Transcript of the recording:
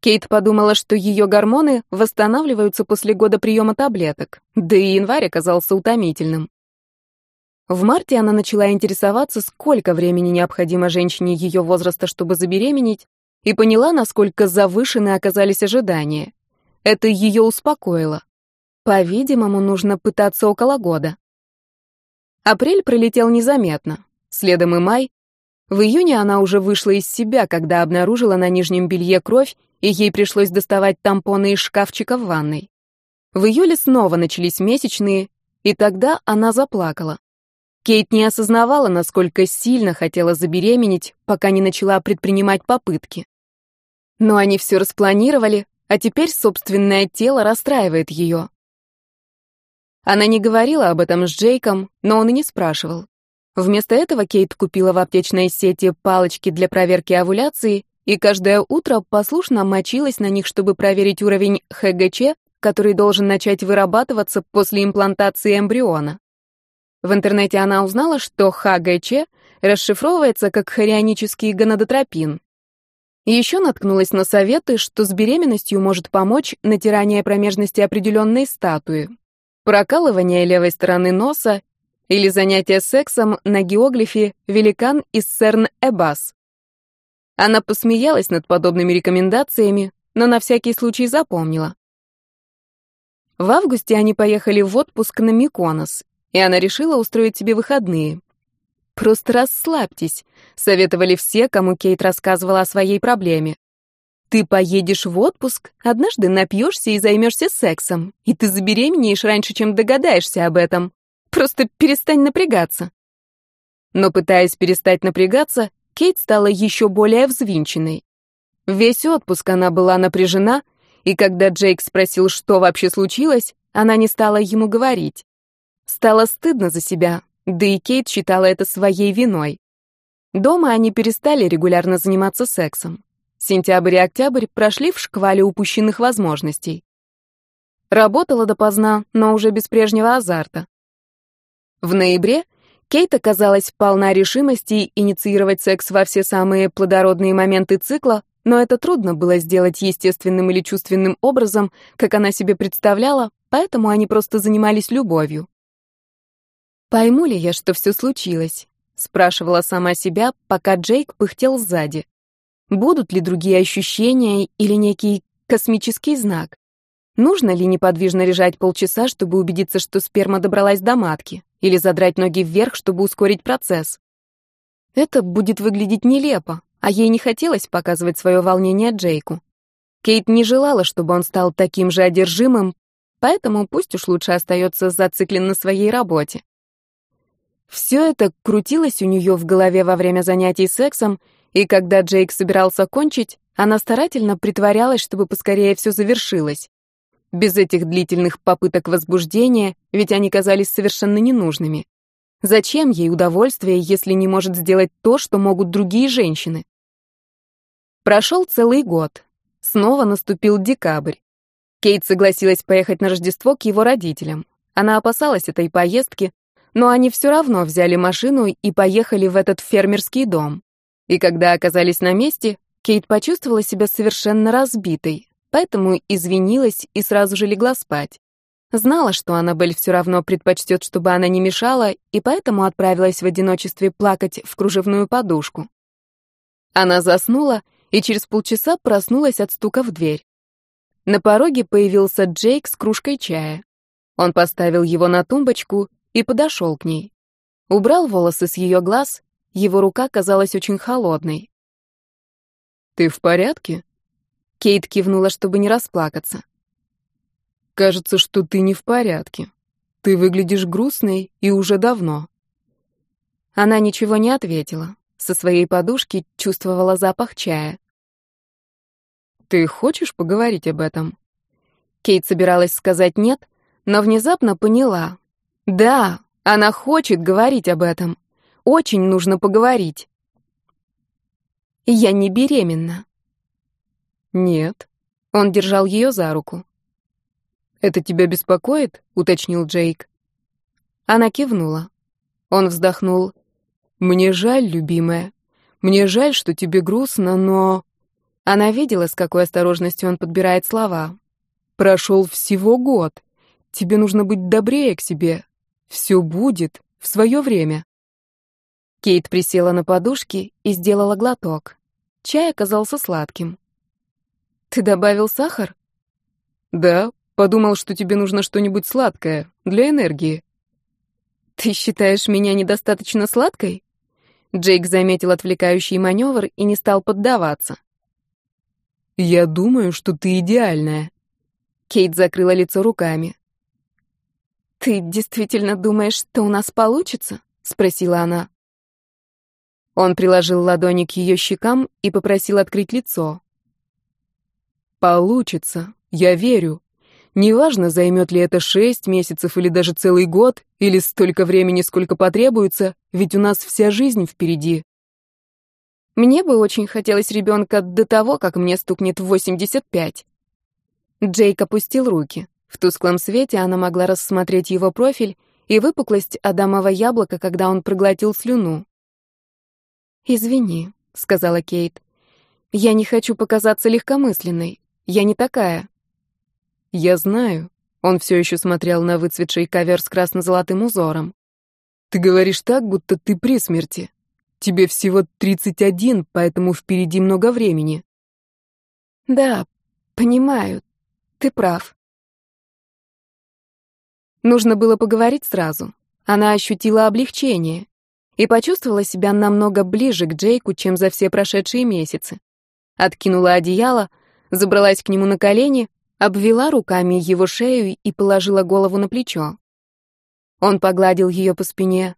Кейт подумала, что ее гормоны восстанавливаются после года приема таблеток, да и январь оказался утомительным. В марте она начала интересоваться, сколько времени необходимо женщине ее возраста, чтобы забеременеть, и поняла, насколько завышены оказались ожидания. Это ее успокоило. По-видимому, нужно пытаться около года. Апрель пролетел незаметно. Следом и май. В июне она уже вышла из себя, когда обнаружила на нижнем белье кровь, и ей пришлось доставать тампоны из шкафчика в ванной. В июле снова начались месячные, и тогда она заплакала. Кейт не осознавала, насколько сильно хотела забеременеть, пока не начала предпринимать попытки. Но они все распланировали, а теперь собственное тело расстраивает ее. Она не говорила об этом с Джейком, но он и не спрашивал. Вместо этого Кейт купила в аптечной сети палочки для проверки овуляции и каждое утро послушно мочилась на них, чтобы проверить уровень ХГЧ, который должен начать вырабатываться после имплантации эмбриона. В интернете она узнала, что ХГЧ расшифровывается как хорионический гонадотропин. Еще наткнулась на советы, что с беременностью может помочь натирание промежности определенной статуи, прокалывание левой стороны носа или занятие сексом на геоглифе «Великан из Серн-Эбас». Она посмеялась над подобными рекомендациями, но на всякий случай запомнила. В августе они поехали в отпуск на Миконос, и она решила устроить себе выходные. «Просто расслабьтесь», — советовали все, кому Кейт рассказывала о своей проблеме. Ты поедешь в отпуск, однажды напьешься и займешься сексом, и ты забеременеешь раньше, чем догадаешься об этом. Просто перестань напрягаться. Но пытаясь перестать напрягаться, Кейт стала еще более взвинченной. Весь отпуск она была напряжена, и когда Джейк спросил, что вообще случилось, она не стала ему говорить. Стало стыдно за себя, да и Кейт считала это своей виной. Дома они перестали регулярно заниматься сексом. Сентябрь и октябрь прошли в шквале упущенных возможностей. Работала допоздна, но уже без прежнего азарта. В ноябре Кейт оказалась полна решимости инициировать секс во все самые плодородные моменты цикла, но это трудно было сделать естественным или чувственным образом, как она себе представляла, поэтому они просто занимались любовью. «Пойму ли я, что все случилось?» — спрашивала сама себя, пока Джейк пыхтел сзади. Будут ли другие ощущения или некий космический знак? Нужно ли неподвижно лежать полчаса, чтобы убедиться, что сперма добралась до матки? Или задрать ноги вверх, чтобы ускорить процесс? Это будет выглядеть нелепо, а ей не хотелось показывать свое волнение Джейку. Кейт не желала, чтобы он стал таким же одержимым, поэтому пусть уж лучше остается зациклен на своей работе. Все это крутилось у нее в голове во время занятий сексом, и когда Джейк собирался кончить, она старательно притворялась, чтобы поскорее все завершилось. Без этих длительных попыток возбуждения, ведь они казались совершенно ненужными. Зачем ей удовольствие, если не может сделать то, что могут другие женщины? Прошел целый год. Снова наступил декабрь. Кейт согласилась поехать на Рождество к его родителям. Она опасалась этой поездки, но они все равно взяли машину и поехали в этот фермерский дом. И когда оказались на месте, Кейт почувствовала себя совершенно разбитой, поэтому извинилась и сразу же легла спать. Знала, что Аннабель все равно предпочтет, чтобы она не мешала, и поэтому отправилась в одиночестве плакать в кружевную подушку. Она заснула и через полчаса проснулась от стука в дверь. На пороге появился Джейк с кружкой чая. Он поставил его на тумбочку и подошел к ней. Убрал волосы с ее глаз его рука казалась очень холодной. «Ты в порядке?» Кейт кивнула, чтобы не расплакаться. «Кажется, что ты не в порядке. Ты выглядишь грустной и уже давно». Она ничего не ответила. Со своей подушки чувствовала запах чая. «Ты хочешь поговорить об этом?» Кейт собиралась сказать «нет», но внезапно поняла. «Да, она хочет говорить об этом. Очень нужно поговорить. Я не беременна. Нет. Он держал ее за руку. Это тебя беспокоит? уточнил Джейк. Она кивнула. Он вздохнул. Мне жаль, любимая. Мне жаль, что тебе грустно, но Она видела, с какой осторожностью он подбирает слова. «Прошел всего год. Тебе нужно быть добрее к себе. Все будет в свое время». Кейт присела на подушки и сделала глоток. Чай оказался сладким. «Ты добавил сахар?» «Да, подумал, что тебе нужно что-нибудь сладкое, для энергии». «Ты считаешь меня недостаточно сладкой?» Джейк заметил отвлекающий маневр и не стал поддаваться. «Я думаю, что ты идеальная». Кейт закрыла лицо руками. «Ты действительно думаешь, что у нас получится?» — спросила она. Он приложил ладони к ее щекам и попросил открыть лицо. «Получится, я верю. Неважно, займет ли это шесть месяцев или даже целый год, или столько времени, сколько потребуется, ведь у нас вся жизнь впереди. Мне бы очень хотелось ребенка до того, как мне стукнет 85. Джейк опустил руки. В тусклом свете она могла рассмотреть его профиль и выпуклость адамова яблока, когда он проглотил слюну. «Извини», — сказала Кейт. «Я не хочу показаться легкомысленной. Я не такая». «Я знаю». Он все еще смотрел на выцветший ковер с красно-золотым узором. «Ты говоришь так, будто ты при смерти. Тебе всего 31, поэтому впереди много времени». «Да, понимаю. Ты прав». Нужно было поговорить сразу. Она ощутила облегчение и почувствовала себя намного ближе к Джейку, чем за все прошедшие месяцы. Откинула одеяло, забралась к нему на колени, обвела руками его шею и положила голову на плечо. Он погладил ее по спине,